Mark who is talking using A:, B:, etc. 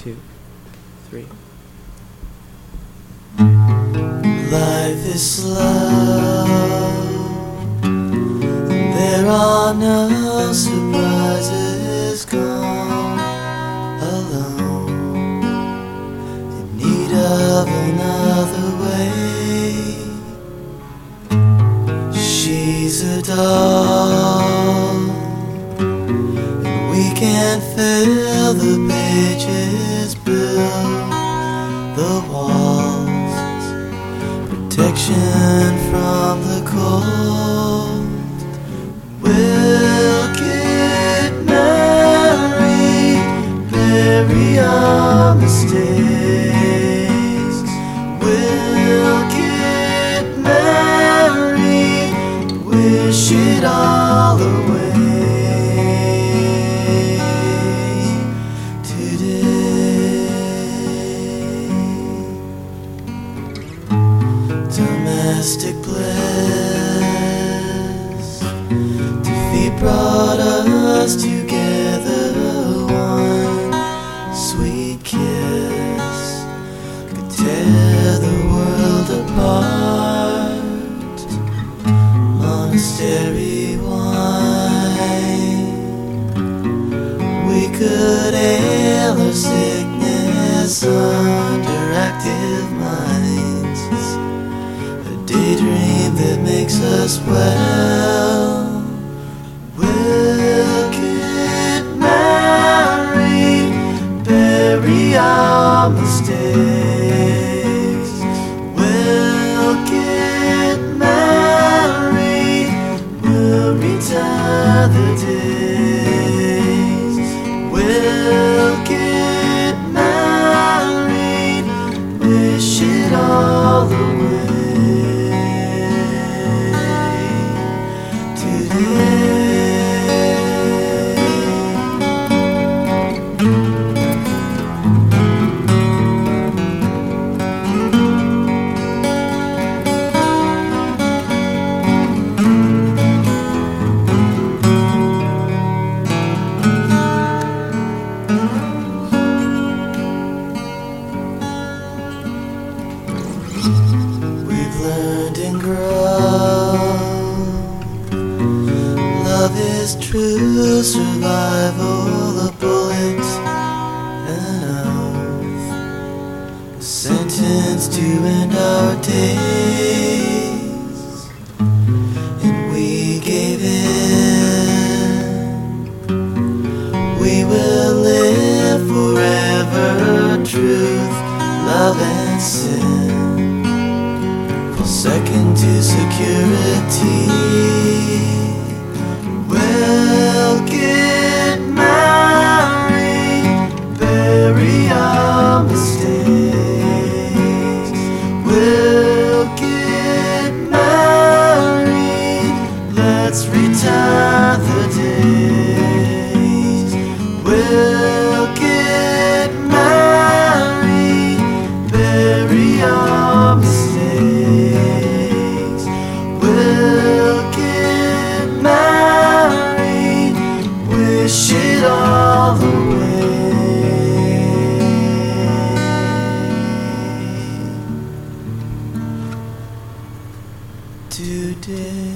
A: two, three.
B: Life is slow. There are no surprises. Gone alone. In need of another way. She's a doll. And we can fill the pages, build the walls protection from the cold. We'll domestic bliss. Defeat brought us together. One sweet kiss could tear the world apart. Monastery wine. We could us well. We'll get married, bury our mistakes. We'll get married, we'll retire the days. We've learned and grown. Love is true survival, a bullet, an oath. A sentence to end our days. And we gave in. We will live forever. Truth, love, and sin second to security. We'll get today.